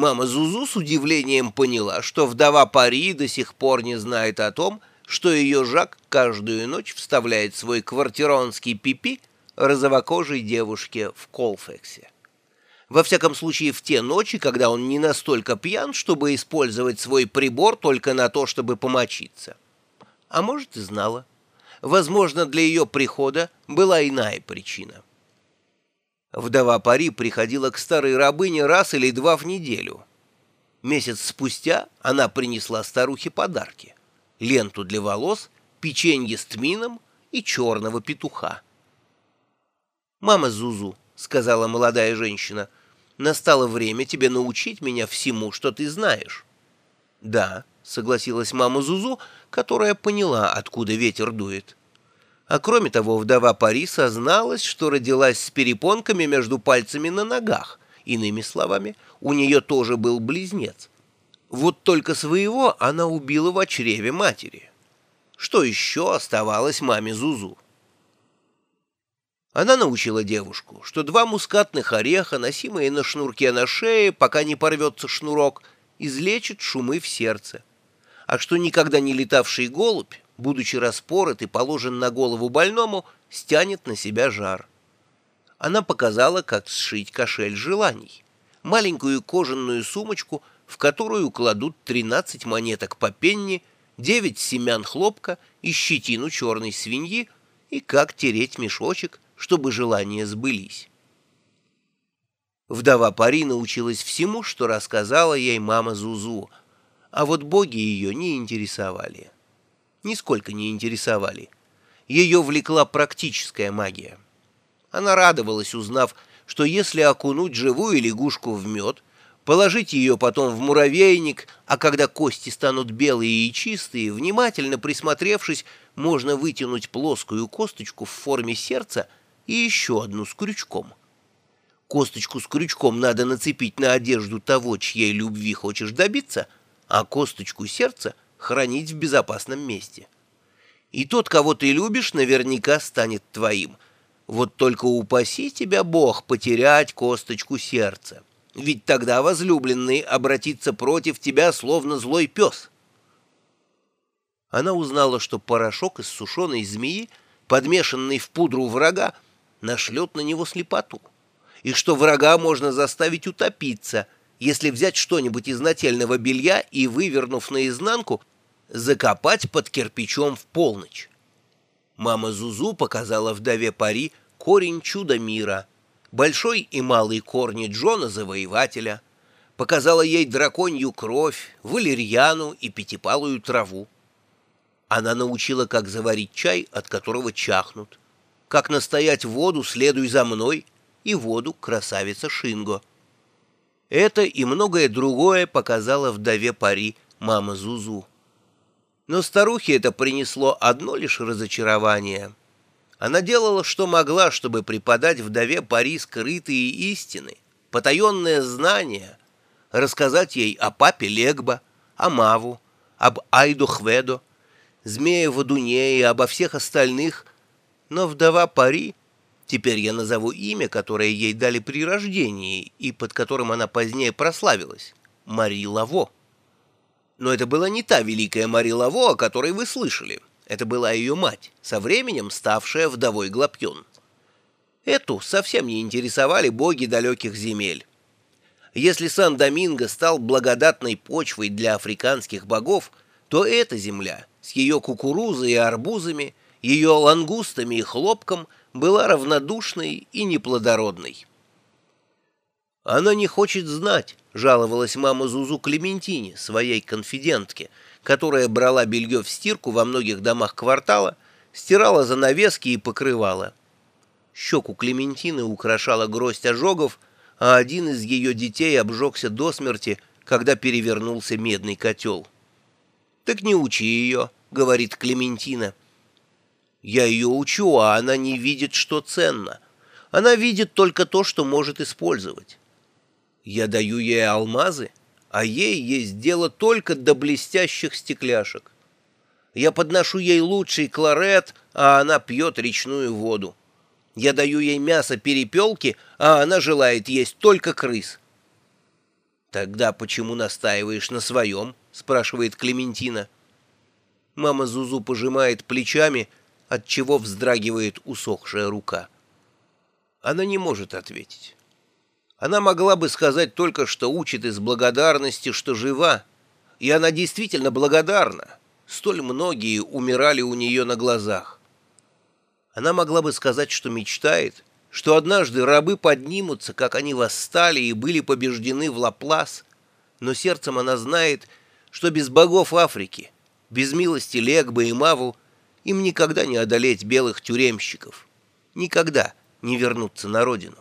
Мама Зузу с удивлением поняла, что вдова Пари до сих пор не знает о том, что ее Жак каждую ночь вставляет свой квартиронский пипи розовокожей девушке в Колфексе. Во всяком случае, в те ночи, когда он не настолько пьян, чтобы использовать свой прибор только на то, чтобы помочиться. А может, и знала. Возможно, для ее прихода была иная причина. Вдова Пари приходила к старой рабыне раз или два в неделю. Месяц спустя она принесла старухе подарки. Ленту для волос, печенье с тмином и черного петуха. «Мама Зузу», — сказала молодая женщина, — «настало время тебе научить меня всему, что ты знаешь». «Да», — согласилась мама Зузу, которая поняла, откуда ветер дует. А кроме того, вдова Пари созналась, что родилась с перепонками между пальцами на ногах. Иными словами, у нее тоже был близнец. Вот только своего она убила в чреве матери. Что еще оставалось маме Зузу? Она научила девушку, что два мускатных ореха, носимые на шнурке на шее, пока не порвется шнурок, излечат шумы в сердце, а что никогда не летавший голубь будучи распорот и положен на голову больному, стянет на себя жар. Она показала, как сшить кошель желаний. Маленькую кожаную сумочку, в которую кладут 13 монеток по пенни, 9 семян хлопка и щетину черной свиньи, и как тереть мешочек, чтобы желания сбылись. Вдова Пари научилась всему, что рассказала ей мама Зузу, а вот боги ее не интересовали нисколько не интересовали. Ее влекла практическая магия. Она радовалась, узнав, что если окунуть живую лягушку в мед, положить ее потом в муравейник, а когда кости станут белые и чистые, внимательно присмотревшись, можно вытянуть плоскую косточку в форме сердца и еще одну с крючком. Косточку с крючком надо нацепить на одежду того, чьей любви хочешь добиться, а косточку сердца — хранить в безопасном месте. И тот, кого ты любишь, наверняка станет твоим. Вот только упаси тебя Бог потерять косточку сердца. Ведь тогда возлюбленный обратится против тебя, словно злой пес. Она узнала, что порошок из сушеной змеи, подмешанный в пудру врага, нашлет на него слепоту, и что врага можно заставить утопиться, если взять что-нибудь из нательного белья и, вывернув наизнанку, закопать под кирпичом в полночь. Мама Зузу показала вдове Пари корень чуда мира, большой и малый корни Джона Завоевателя, показала ей драконью кровь, валерьяну и пятипалую траву. Она научила, как заварить чай, от которого чахнут, как настоять воду «следуй за мной» и воду «красавица Шинго». Это и многое другое показала вдове Пари мама Зузу. Но старухе это принесло одно лишь разочарование. Она делала, что могла, чтобы преподать вдове Пари скрытые истины, потаенное знание, рассказать ей о папе Легба, о Маву, об Айду Хведо, змее Водуне и обо всех остальных, но вдова Пари, теперь я назову имя, которое ей дали при рождении и под которым она позднее прославилась, Мари Лаво. Но это была не та великая Мари Лаво, о которой вы слышали. Это была ее мать, со временем ставшая вдовой Глопьон. Эту совсем не интересовали боги далеких земель. Если Сан-Доминго стал благодатной почвой для африканских богов, то эта земля с ее кукурузой и арбузами, ее лангустами и хлопком была равнодушной и неплодородной. Она не хочет знать, — жаловалась мама Зузу Клементине, своей конфидентке, которая брала белье в стирку во многих домах квартала, стирала занавески и покрывала. Щеку Клементины украшала гроздь ожогов, а один из ее детей обжегся до смерти, когда перевернулся медный котел. «Так не учи ее», — говорит Клементина. «Я ее учу, а она не видит, что ценно. Она видит только то, что может использовать». Я даю ей алмазы, а ей есть дело только до блестящих стекляшек. Я подношу ей лучший кларет, а она пьет речную воду. Я даю ей мясо перепелки, а она желает есть только крыс. «Тогда почему настаиваешь на своем?» — спрашивает Клементина. Мама Зузу пожимает плечами, от чего вздрагивает усохшая рука. Она не может ответить. Она могла бы сказать только, что учит из благодарности, что жива. И она действительно благодарна. Столь многие умирали у нее на глазах. Она могла бы сказать, что мечтает, что однажды рабы поднимутся, как они восстали и были побеждены в Лаплас, но сердцем она знает, что без богов Африки, без милости Легба и Маву, им никогда не одолеть белых тюремщиков, никогда не вернуться на родину.